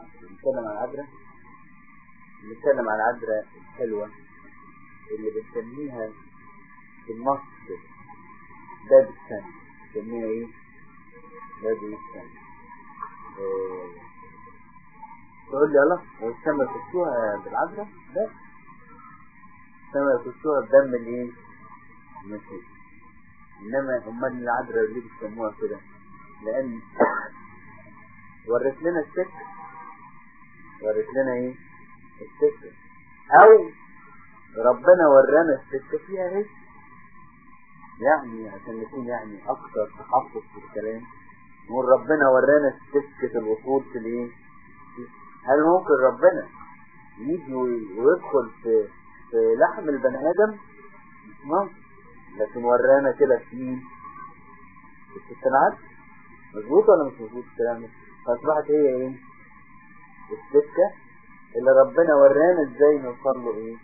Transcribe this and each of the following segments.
نتكلم عن العذراء نتكلم عن العذراء الحلوة اللي بنسميها في النص باب السنة بنسميها إيه؟ باب السنة إيه. تقول لي يلا هو السما يخشوها بالعذراء؟ لا السما يخشوها بدم الايه؟ المسيح إنما أمال العذراء اللي بيسموها كده لأن ورث لنا السكة ورث لنا إيه؟ السكة أو ربنا ورانا السكة فيها إيه؟ يعني عشان نكون يعني أكثر تحفظ في الكلام. نقول ربنا ورانا سكة الوصول في الإيه؟ هل ممكن ربنا يجي ويدخل في, في لحم البني آدم؟ مش ممكن. لكن ورانا كده في في الصناعات مظبوط ولا مش مظبوط الكلام ده؟ فأصبحت هي إيه؟ السكة اللي ربنا ورانا إزاي نوصل له إيه؟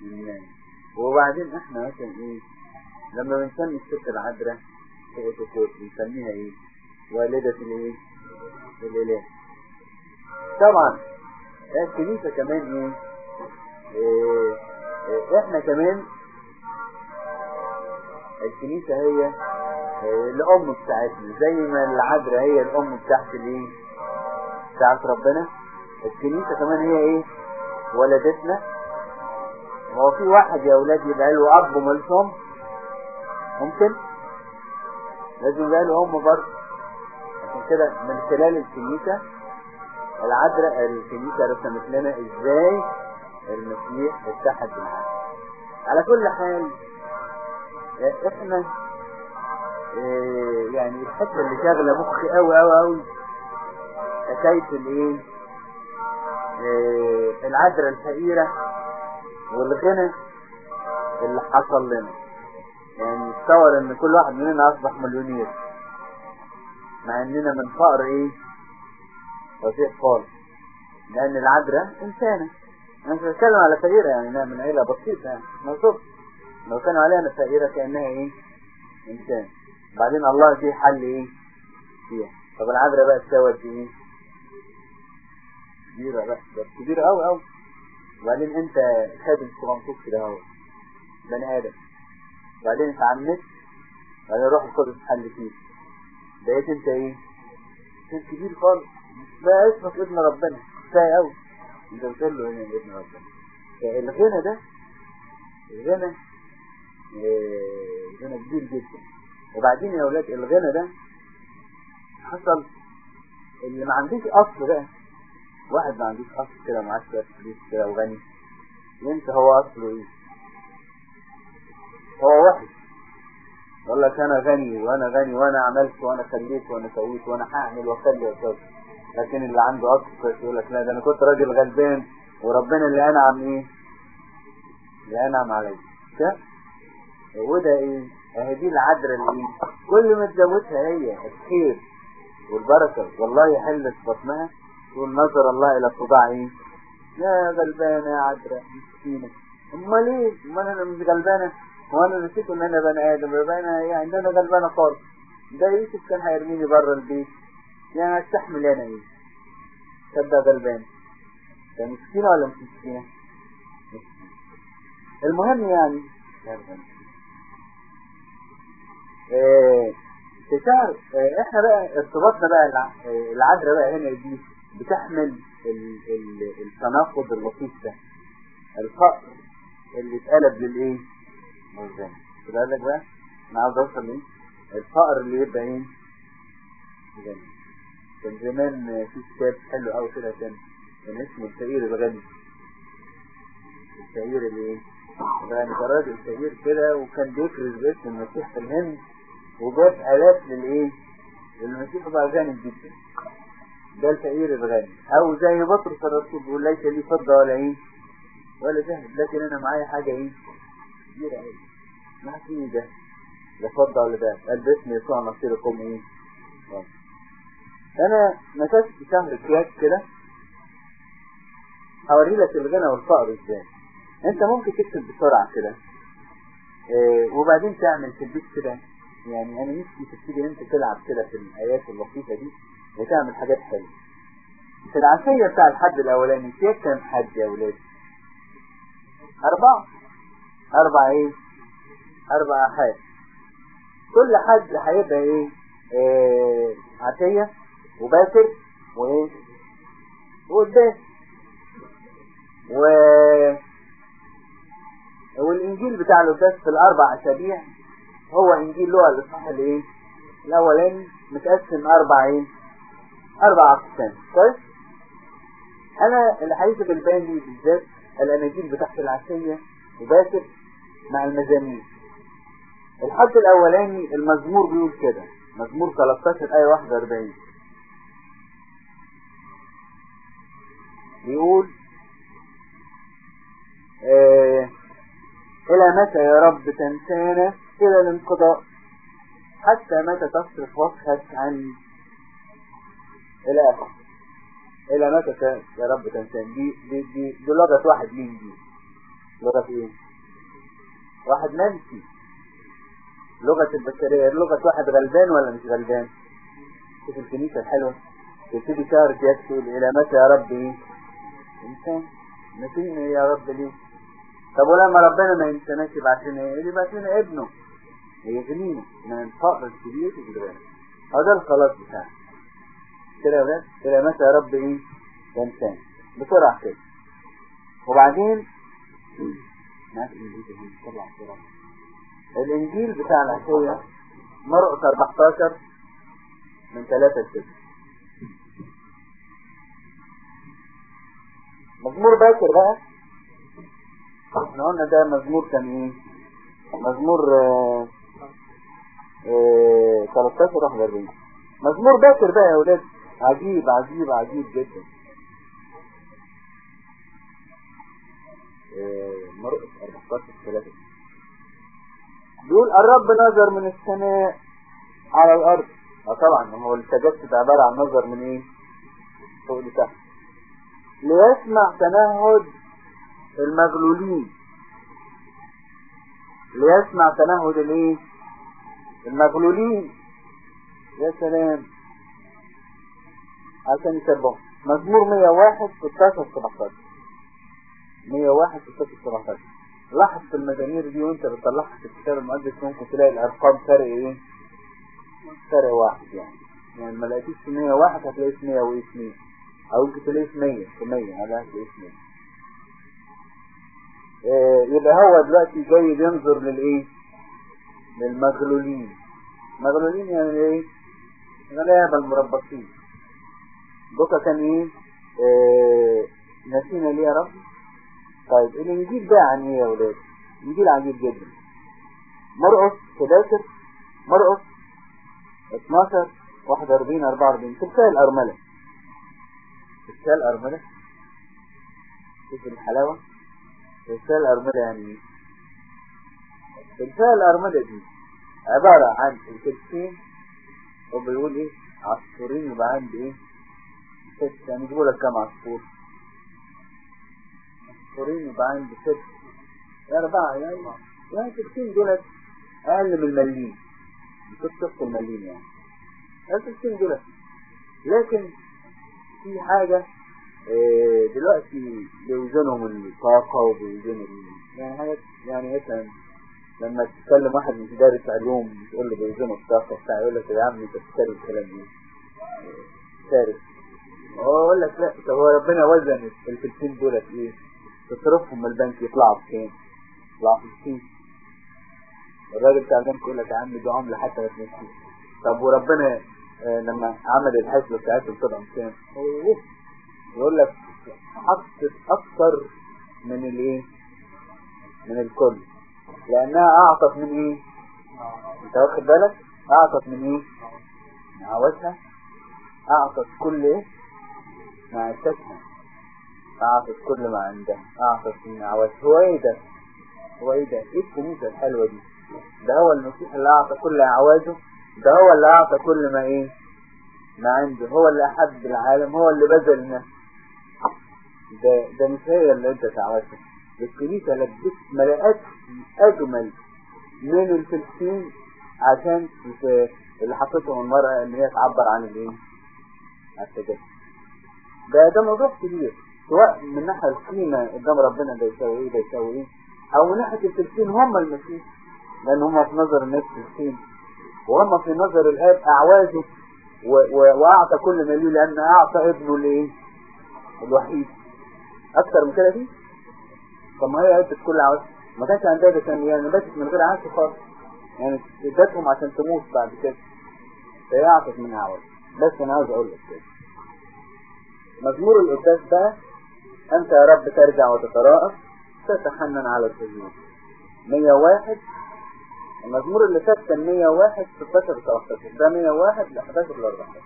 لله وبعدين إحنا مثلا إيه؟ لما بنسمي الست العذراء فوق بنسميها إيه؟ والدة الإيه؟ الإله. طبعا الكنيسة كمان إيه, إيه, إيه إحنا كمان الكنيسة هي الأم بتاعتنا زي ما العذراء هي الأم بتاعت الإيه؟ بتاعت ربنا. الكنيسة كمان هي إيه؟ ولدتنا. هو في واحد يا أولاد يبقى له أب ومالوش ام ممكن؟ لازم يبقى له أم برضه. عشان كده من خلال الكنيسة العذراء الكنيسة رسمت لنا إزاي المسيح اتحد بالعذراء على كل حال إحنا آه يعني الحته اللي شاغلة مخي قوي قوي قوي حكايه الايه؟ آه العذراء الفقيرة والغنى اللي حصل لنا. يعني تصور إن كل واحد مننا أصبح مليونير مع إننا من فقر إيه؟ وفيح خالص. لأن العذراء إنسانة. أنا مش بتكلم على فقيرة يعني من عيلة بسيطة يعني موصوف لو كانوا عليها فقيرة كأنها إيه؟ إنسان. بعدين الله فيه حل إيه؟ فيها. طب العذراء بقى تساوي في إيه؟ كبيرة بقى بس كبيرة أوي أوي. وبعدين أنت خادم صغنطوط كده أهو بني آدم. بعدين اتعمدت بعدين روح القدس حل فيك بقيت أنت إيه؟ انت كبير خالص. بقى اسمك ابن ربنا. كفاية أوي. أنت بتقول له هنا ابن ربنا؟ الغنى ده؟ الغنى؟ غنى كبير جدا. وبعدين يا أولاد الغنى ده حصل اللي ما عنديش أصل بقى. واحد ما عنديش اصل كده معاه شوية فلوس كده وغني. ينسى هو أصله إيه؟ هو وحش. يقول لك أنا غني وأنا غني وأنا عملت وأنا خليت وأنا سويت وأنا هعمل وأخلي واسوي لكن اللي عنده أصل يقول لك لا ده أنا كنت راجل غلبان وربنا اللي أنعم إيه؟ اللي أنعم عليا. كده وده إيه؟ أهي دي العذراء اللي إيه؟ كل ما تزودها هي الخير والبركة. والله يحل في بطنها تقول نظر الله إلى صداع إيه يا غلبانة يا عذراء مسكينة. امال إيه أمال أنا مش غلبانة وأنا نسيت إن أنا بني آدم يبقى أنا يعني أنا غلبانة خالص ده يوسف كان هيرميني بره البيت. يعني استحمل أنا إيه صدق غلبان ده مسكينة ولا مش مسكينة؟ المهم يعني تشعر إحنا بقى ارتباطنا بقى العذراء بقى هنا دي بتحمل ال ال التناقض اللطيف ده. الفقر اللي اتقلب للإيه؟ للغنى كده قال لك بقى؟ أنا عاوز أوصل لإيه؟ الفقر اللي يبقى إيه؟ غنى كان زمان في كتاب حلو قوي كده كان كان اسمه الفقير الغني. الفقير اللي إيه؟ يعني كان راجل فقير كده وكان بيكرز باسم المسيح في الهند وجاب آلاف للإيه؟ للمسيح بقى غني جدا. ده الفقير الغني أو زي بطرس الرسول بيقول ليس لي فضة ولا إيه؟ ولا ذهب لكن أنا معايا حاجة إيه؟ كبيرة أوي ما في ده. لا فضة ولا ذهب قال باسم يسوع نصيركم إيه؟ أنا مسكت شهر كياك كده. هوري لك الغنى والفقر إزاي. أنت ممكن تكتب بسرعة كده. إيه وبعدين تعمل في البيت كده. يعني أنا نفسي تبتدي أنت تلعب كده في الآيات اللطيفة دي. وتعمل حاجات حلوة في العشية بتاع الحد الأولاني فيها كام حد يا ولاد؟ أربعة أربع إيه؟ أربع حد كل حد هيبقى إيه؟ إيه عشية وباكر وإيه؟ وقدام و والإنجيل بتاع القداس في الأربع أسابيع هو إنجيل لوقا الإصحاح الإيه؟ الأولاني متقسم أربع إيه؟ أربع أقسام. كويس؟ أنا اللي هيجي البان لي بالذات الأناجيل بتاعت العشية وباكر مع المزامير الحد الأولاني المزمور بيقول كده. مزمور 13 آية 41 بيقول آه إلى متى يا رب تنسانا إلى الانقضاء؟ حتى متى تصرف وجهك عني إلى آخر. إلى متى يا رب تنسانا دي دي دي, دي لغة واحد مين دي لغة إيه؟ واحد منسي. لغة البشرية لغة واحد غلبان ولا مش غلبان؟ شوف الكنيسة الحلوة. تبتدي شهر تقول إلى متى يا رب إيه؟ إنسان. نسينا يا رب ليه؟ طب ولما ربنا ما ينساناش يبعت لنا إيه؟ يبعت لنا ابنه يغنينا من الفقر الكبير في ده الخلاص بتاعنا كده متى يا رب إيه تنسان بسرعة كده. وبعدين الإنجيل بتاع العشية مرقس 14 من 3 ل 6 مزمور باكر بقى؟ إحنا قلنا ده مزمور كان إيه؟ مزمور آه آه 13 41 مزمور باكر بقى يا ولاد. عجيب عجيب عجيب جدا. مرقس 14 3 بيقول الرب نظر من السماء على الأرض. آه طبعا هو التجسد عبارة عن نظر من إيه؟ فوق لتحت. ليسمع تنهد المغلولين. ليسمع تنهد الإيه؟ المغلولين. يا سلام. عشان يسبحوا مزمور 101 16 17 101 16 17 لاحظ في المزامير دي وانت بتطلعها في الكتاب المقدس ممكن تلاقي الأرقام فرق إيه؟ فرق واحد يعني. يعني ما لقيتيش في 101 هتلاقيه في 102 أو يمكن تلاقيه في 100 في 100 هتلاقيه في 100 يبقى هو دلوقتي جاي بينظر للإيه؟ للمغلولين. مغلولين يعني إيه؟ غلابة المربصين. بكى كان إيه؟ آه نسينا ليه يا رب؟ طيب الانجيل ده عن إيه يا ولاد؟ انجيل عجيب جدا. مرقس 11 مرقس 12 41 44 تمثال الأرملة. تمثال الأرملة؟ شوف الحلاوة. تمثال الأرملة يعني إيه؟ تمثال الأرملة دي عبارة عن الكتفين وبيقول إيه؟ عصفورين يبقى عندي إيه؟ ست يعني يجيبوا لك كام عصفور؟ عصفورين يبقى عندي ست أربعة يعني يعني الكتفين دولت أقل من المليم كنت شفت المليم يعني. الكتفين دولت. لكن في حاجة دلوقتي بيوزنوا الطاقة وبيوزنوا يعني حاجات يعني مثلا لما تتكلم واحد من دارس علوم تقول له بيوزنوا الطاقة بتاع يقول لك يا عم أنت بتشتري الكلام ده. شارك هو يقول لك لا طب هو ربنا وزن الفلسين دولت إيه؟ تصرفهم من البنك يطلعوا بكام؟ يطلعوا في السين الراجل بتاع البنك يقول لك يا عم دي عملة حتى ما تمشيش. طب وربنا آه لما عمل الحسبة بتاعتهم طلعوا بكام؟ يقول لك حطت أكتر من الإيه؟ من الكل. لأنها أعطت من إيه؟ أنت واخد بالك؟ أعطت من إيه؟ من عوزها أعطت كل إيه؟ معيشتها أعطت كل ما عندها أعطت من عوزها هو إيه ده هو إيه ده إيه الكنيسة الحلوة دي؟ ده هو المسيح اللي أعطى كل عوازه ده هو اللي أعطى كل ما إيه؟ ما عنده. هو اللي أحب العالم. هو اللي بذل نفسه ده ده مش هي اللي انت تعرفها الكنيسة لبست ملاءات أجمل من الفلسطين عشان اللي حطتهم المرأة إن هي تعبر عن الإيه؟ عن التجسد ده ده موضوع كبير. سواء من ناحية القيمة قدام ربنا ده يساوي إيه ده يساوي إيه. أو من ناحية الفلسطين هم المسيح لأن هم في نظر الناس فلسطين وهم في نظر الآب أعوازه. وأعطى كل ما ليه لأن أعطى ابنه الايه الوحيد. أكتر من كده دي؟ طب ما هي ادت كل عواز ما كانش عندها ده كان يعني باتت من غير عاش خالص. يعني ادتهم عشان تموت بعد كده. فهي أعطت منها عواز بس أنا عاوز أقول لك كده. مزمور القداس بقى أنت يا رب ترجع وتتراءف تتحنن على الظلمات 101 المزمور اللي فات كان 101 16 13 ده 101 ل 11 ل 14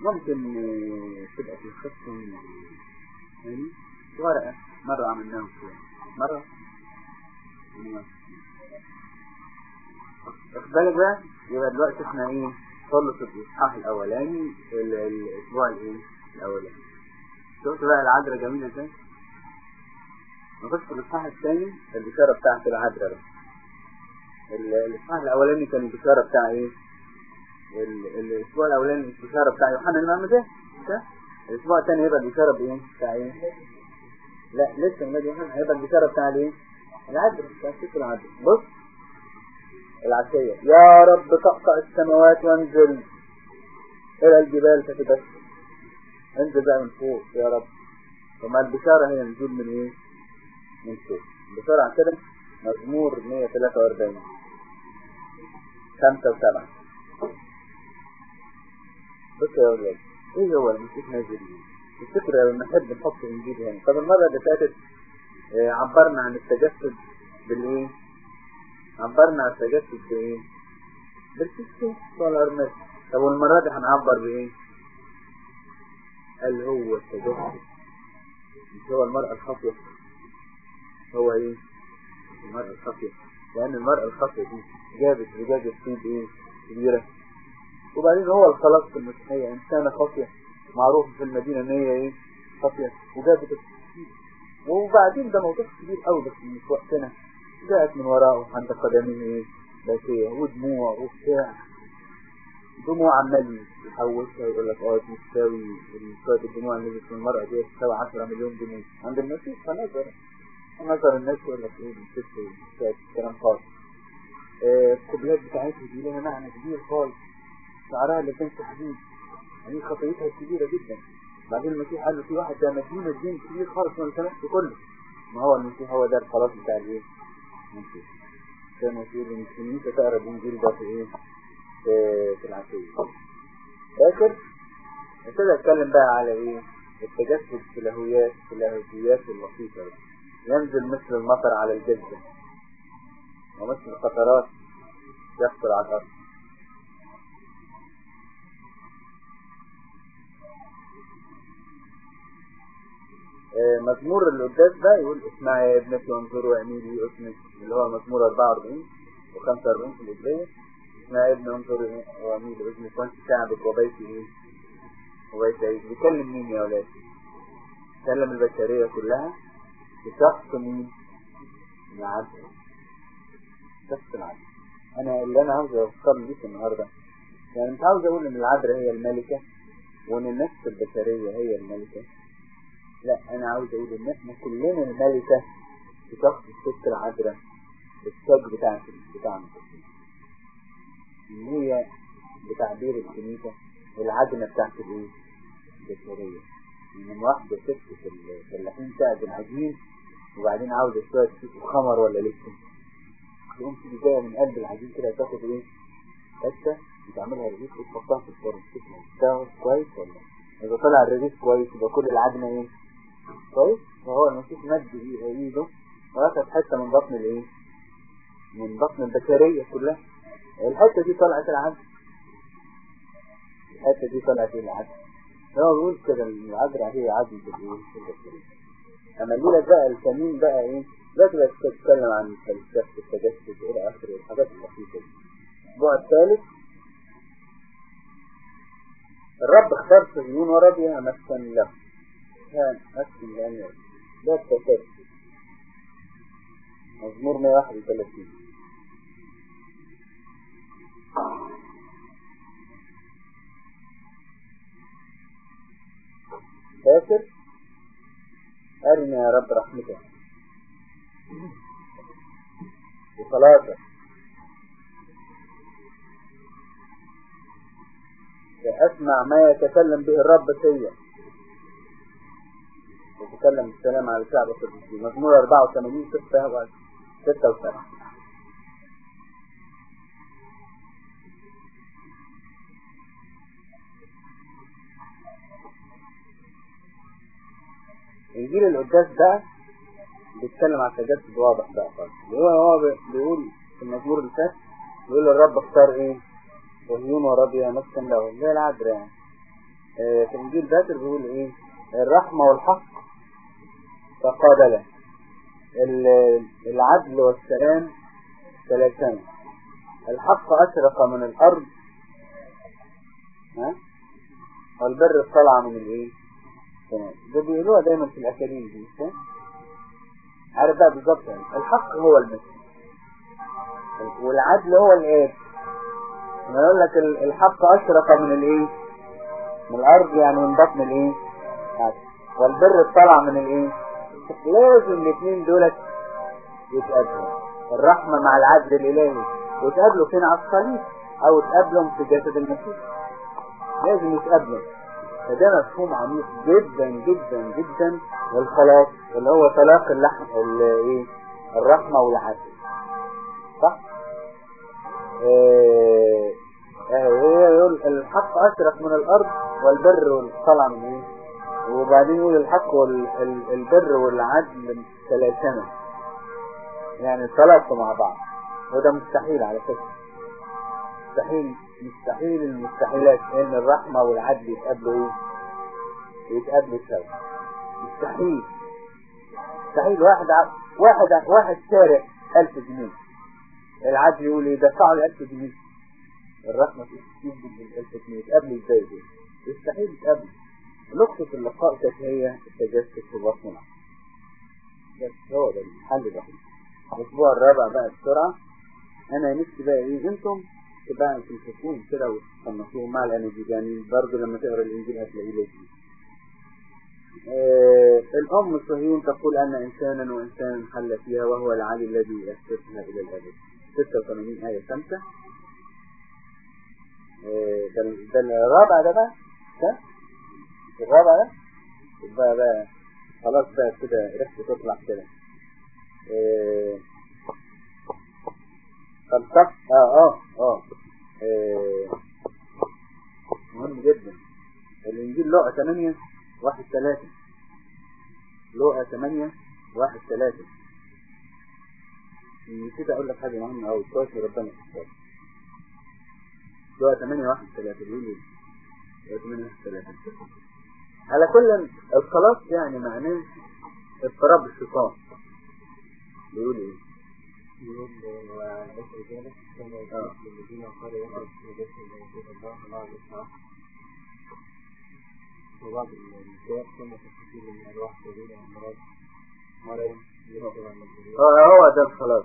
ممكن تبقى في الخط يعني ورقة. مرة عملناهم شوية مرة. واخد بالك بقى؟ يبقى دلوقتي إحنا إيه؟ خلص الإصحاح الأولاني الأسبوع الإيه؟ الأولاني. شفت بقى العذراء جميلة إزاي؟ نخش في الإصحاح الثاني البشارة بتاعت العذراء بقى الإصحاح الأولاني كان البشارة بتاع إيه؟ الأسبوع الأولاني البشارة بتاع يوحنا المعمدان الأسبوع الثاني هيبقى البشارة بإيه؟ بتاع إيه؟ لا لسه النبي يوحنا هيبقى البشارة بتاع الإيه؟ العذراء بتاع ست العذراء. بص العشية. يا رب تقطع السماوات وانزل إلى الجبال فتدس انزل بقى من فوق يا رب. وما البشارة هي نزول من إيه؟ من فوق. بسرعة كده مزمور 143 خمسة وسبعة. بص يا ولاد إيه هو المسيح نازل؟ الفكرة لما نحب نحط إنجيل هنا. طب المرة اللي فاتت آه عبرنا عن التجسد بالإيه؟ عبرنا عن التجسد بايه بالكسوس والارمس طب والمرة دي هنعبر بايه قال هو التجسد مش هو المرأة الخاطئة هو إيه المرأة الخاطئة لأن المرأة الخاطئة دي جابت زجاجة طيب إيه كبيرة وبعدين هو الخلاص في المسيحية انسانة خاطئة معروف في المدينة ان هي إيه خاطئة وجابت الطيب وبعدين ده موضوع كبير قوي بس مش وقتنا جاءت من وراءه عند قدمه باكية ودموع وبتاع. دموع عمال يحوشها ويقول لك آه دي تساوي شوية الدموع اللي نزلت من المرأة دي تساوي 10 مليون جنيه. عند المسيح فنظر نظر الناس يقول لك إيه الست والستات كلام خالص القبلات بتاعتها دي لها معنى كبير خالص. شعرها اللي كان حديد يعني خطيتها كبيرة جدا. بعدين المسيح قال له في واحد ده مدين الدين كبير خالص ما سمحت كله ما هو المسيح هو ده الخلاص بتاع الإيه؟ المسيح كان يقول الكنيسة تقرا الانجيل ده في إيه؟ في, العشية فاكر ابتدى اتكلم بقى على إيه؟ التجسد في الهويات في الهويات اللطيفة ينزل مثل المطر على الجدة ومثل القطرات يخطر على الأرض. مزمور القداس ده؟ يقول اسمع يا ابنتي وانظروا وعميلي اسمك اللي هو مزمور 44 و45 في الإبرية اسمع يا ابني وانظروا وعميلي اسمك وانت شعبك وبيتي إيه وبيتي إيه بيكلم مين يا ولاد بيكلم البشرية كلها. بشخص مين؟ العدل. شخص العدل. أنا اللي أنا عاوز اوصل ليك النهارده. يعني مش عاوز أقول إن العذراء هي الملكة وإن النفس البشرية هي الملكة. لا أنا عاوز أقول إن إحنا كلنا الملكة في شخص الست العذراء التاج بتاع بتاعنا هي بتعبير الكنيسة العجنة بتاعت الإيه؟ البشرية من واحدة ست في الفلاحين تاج العجين وبعدين عاوزة شوية خمر ولا لسه؟ تقوم تيجي جاية من قلب العجين كده تاخد إيه؟ حتة وتعملها رغيف وتحطها في الفرن. تشوفها كويس ولا؟ إذا طلع الرغيف كويس يبقى كل العجنة إيه؟ كويس؟ فهو المسيح مد إيده. واخد حتة من بطن الإيه؟ من بطن البشرية كلها. الحتة دي طلعت العجن الحتة دي طلعت العجن هو بيقول كده العذراء هي عجن في الإيه؟ في البشرية أما الليلة بقى الكمين بقى إيه؟ لا تبقى تتكلم عن الفلسفة التجسد إلى اخر الحاجات اللطيفة دي. الأسبوع الثالث الرب اختار صهيون وربيها مسكن له. كان مسكن لأنه ده التجسد مزمور 131 فاكر؟ أرنا يا رب رحمتك وصلاتك أسمع ما يتكلم به الرب فيا يتكلم السلام على شعب القديسين مزمور 84 6 6 و7 إنجيل القداس بقى بيتكلم على التجسد واضح بقى خالص. هو هو بيقول في المزمور اللي فات بيقول الرب اختار إيه؟ وهيون وربيع مسكن له. زي العذراء. يعني آه في إنجيل باكر بيقول إيه؟ الرحمة والحق تقابلا العدل والسلام ثلاثان الحق أشرق من الأرض. ها؟ والبر طلع من الإيه؟ تمام. ده بيقولوها دايما في الأكاديمي دي؟ عارف بقى بالظبط يعني. الحق هو المسيح والعدل هو الآب لما يقول لك الحق أشرق من الإيه؟ من الأرض يعني من بطن الإيه؟ والبر طلع من الإيه؟ لازم الاثنين دولت يتقابلوا الرحمة مع العدل الإلهي. وتقابلوا فين على الصليب أو تقابلهم في جسد المسيح. لازم يتقابلوا. فده مفهوم عميق جدا جدا جدا. للخلاص اللي هو تلاقي اللحم إيه؟ الرحمة والعدل. صح؟ إيه يقول الحق أشرق من الأرض والبر طلع من إيه؟ وبعدين يقول الحق والبر والعدل ثلاثنا يعني ثلاثة مع بعض. وده مستحيل على فكرة. مستحيل مستحيل المستحيلات إن الرحمة والعدل يتقابلوا إيه؟ يتقابلوا سوا. مستحيل. مستحيل. واحد. واحد. واحد سارق ألف جنيه. العدل يقول إيه؟ دفعوا له 1000 جنيه. الرحمة تجيب الألف جنيه. يتقابلوا إزاي؟ دول يستحيل يتقابلوا. نقطة اللقاء كانت هي التجسد في بطننا. بس هو ده الحل ده. الأسبوع الرابع بقى بسرعة. أنا نفسي بقى إيه؟ أنتم تبقى تمسكوهم كده وتصنفوهم مع الأناجيل يعني برضه لما تقرأ الإنجيل هتلاقيه لازم آه الأم صهيون تقول أن إنسانا وإنسانا حل فيها وهو العلي الذي يأسسها إلى الأبد. 86 آية 5 آه ده الرابع ده بقى. ده؟ الرابع ده بقى خلاص بقى كده ريحته تطلع كده. آه فلسفة آه آه آه. آه، مهم جدا. الإنجيل لقى 8 واحد 3 لقى 8 واحد 3 نسيت أقول لك حاجة مهمة قوي كويس ربنا يستر. لقى 8 واحد 3 بيقول إيه؟ لقى 8 واحد 3 على كل الخلاص يعني معناه اضطراب الشيطان بيقول إيه؟ يقول يقول يخرج جسم الله وبعض النساء ثم من أمراض مرض عن الجريمة آه هو ده الخلاص.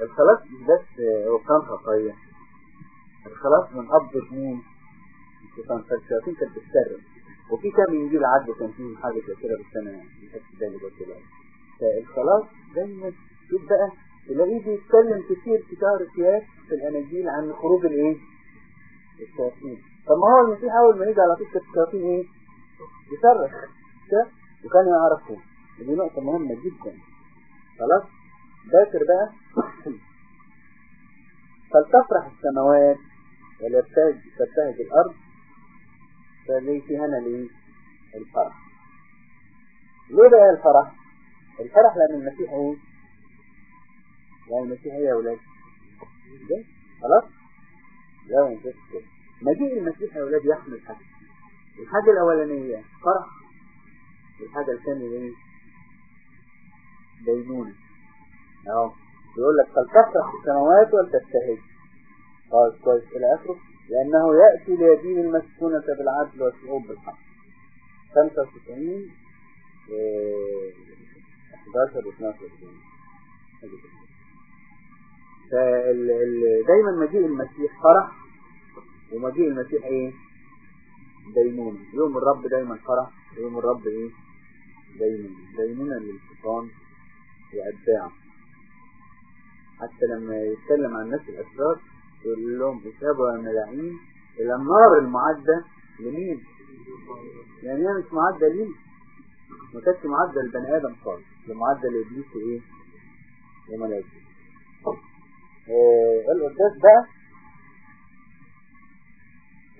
الخلاص بس هو كان خطية الخلاص من قبضة مين؟ الشيطان فالشياطين كانت بتسرب وفي كام إنجيل عدى كان فيه حاجة زي كده بس أنا مش فاكر بس دلوقتي فالخلاص دايما شوف بقى تلاقيه بيتكلم كتير في شهر سياس في الاناجيل عن خروج الإيه؟ الشياطين. طب ما هو المسيح اول ما يجي على قصة الشياطين إيه؟ يصرخ. كده وكان يعرفه. دي نقطة مهمة جدا. خلاص؟ باكر بقى. فلتفرح السماوات وليبتهج تبتهج في هنا ليه بقى الفرح؟ الفرح لأن المسيح إيه لأن المسيح إيه يا ولاد ده خلاص؟ لا ينفعش كده مجيء المسيح يا ولاد يحمل حاجة الحاجة الأولانية فرح. الحاجة الثانية إيه دينونة أهو. يقول لك فلتفرح السماوات ولتبتهج خلاص كويس. إلى آخره. لأنه يأتي ليدين المسكونة بالعدل والشعوب بالحق. 95 إيه، 11 و 12 فال ال- دايما مجيء المسيح فرح. ومجيء المسيح إيه؟ دينونة يوم الرب دايما فرح يوم الرب إيه؟ دينونة دينونة للشيطان وأتباعه حتى لما يتكلم عن الناس الأشرار يقول لهم اذهبوا يا ملاعين إلى النار المعدة لمين؟ يعني هي مش معدة ليه؟ ما كانتش معدة لبني آدم خالص ده معدة لإبليس وإيه؟ وملائكته آه القداس بقى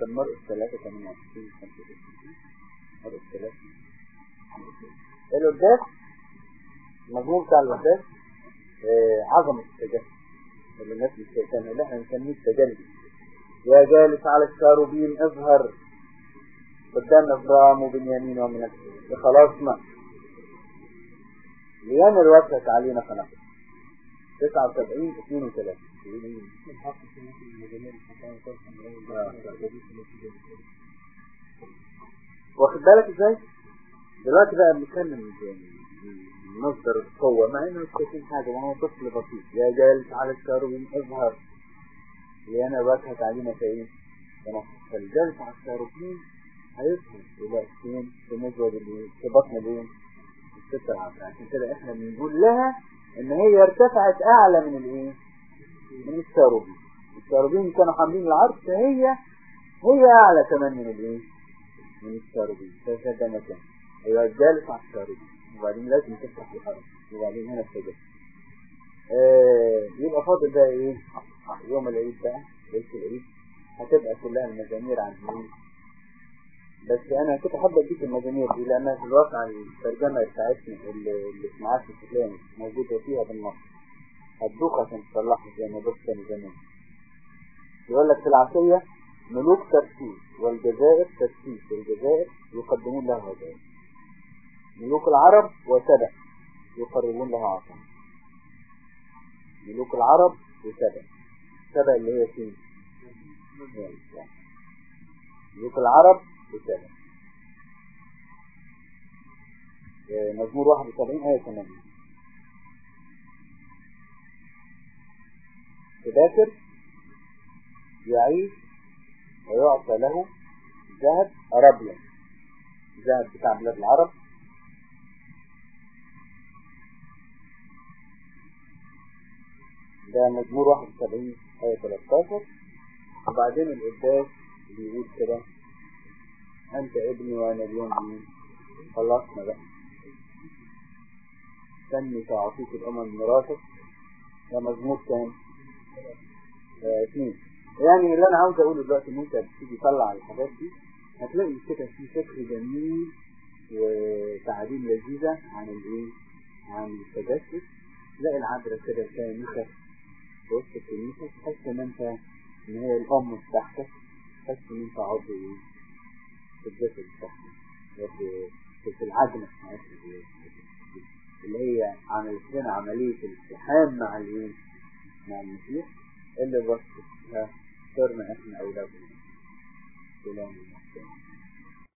كان مرقس 3 28 25 مرقس 3 القداس المضمون بتاع القداس آه عظمة التجسد اللي الناس مش شايفينها اللي إحنا بنسميه التجلي. يا جالس على الشاروبين أظهر قدام إبراهيم وبنيامين ومن خلاصنا ليامر وجهك علينا فنقل 79 32 الحق في مثل المجاميع الحكاية ترسم واخد بالك إزاي؟ دلوقتي بقى بنتكلم مصدر القوة مع إنه شايفين حاجة هو طفل بسيط يا جالس على الشاروبين أظهر. لأنا وجهك علينا في إيه فالجالس على هيظهر يبقى فين في مزود في بطن الايه الستة العشر عشان كده إحنا بنقول لها إن هي ارتفعت أعلى من الإيه؟ من الشاروبين الشاروبين كانوا حاملين العرش فهي هي أعلى كمان من الإيه؟ من الشاروبين فده مكان. يبقى الجالس على الشاروبين وبعدين لازم تفتح الحرم وبعدين هنا السجد آه يبقى فاضل بقى إيه؟ يوم العيد بقى ليلة العيد. هتبقى كلها المزامير عن مين بس أنا كنت حابب أديك المزامير دي لانها في الواقع الترجمة بتاعتنا اللي في الكلام موجودة فيها بالنص هتدوخ عشان تصلحها زي ما بص كان زمان. يقول لك في العشية ملوك ترسيس والجزائر ترسيس والجزائر يقدمون لها هدايا. ملوك العرب وسبع يقربون لها عطاء ملوك العرب وسبع سبع اللي هي فين ملوك العرب وسبع مزمور 71 آية 8 تذاكر يعيش ويعطى له ذهب أرابيا. ذهب بتاع بلاد العرب. ده مزمور 71 آية 13 وبعدين القداس بيقول كده أنت ابني وأنا اليوم مين خلصنا بقى. سمي تعطيك الأمم ميراثك ده مزمور كام؟ آه، اثنين يعني اللي أنا عاوز أقوله دلوقتي إن أنت بتيجي تطلع الحاجات دي هتلاقي كده في فكر جميل وتعاليم لذيذة عن الإيه؟ عن التجسد تلاقي العذراء كده كانت في وسط الكنيسة تحس إن أنت إن هي الأم بتاعتك تحس إن أنت عضو؟ في الجسد بتاعتك في في بتاعتك اللي هي عملت لنا عملية الالتحام مع الإيه؟ مع المسيح اللي بس صرنا إحنا أولادنا. سلام الله